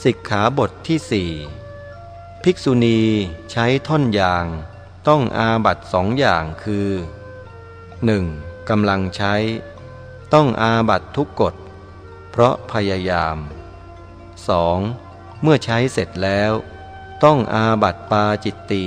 สิกขาบทที่สี่ภิกษุณีใช้ท่อนยางต้องอาบัตสองอย่างคือ 1. กำลังใช้ ต้องอาบัตทุกกฎ เพราะพยายาม 2. เมื่อใช้เสร็จแล้ว ต้องอาบัตปาจิตตี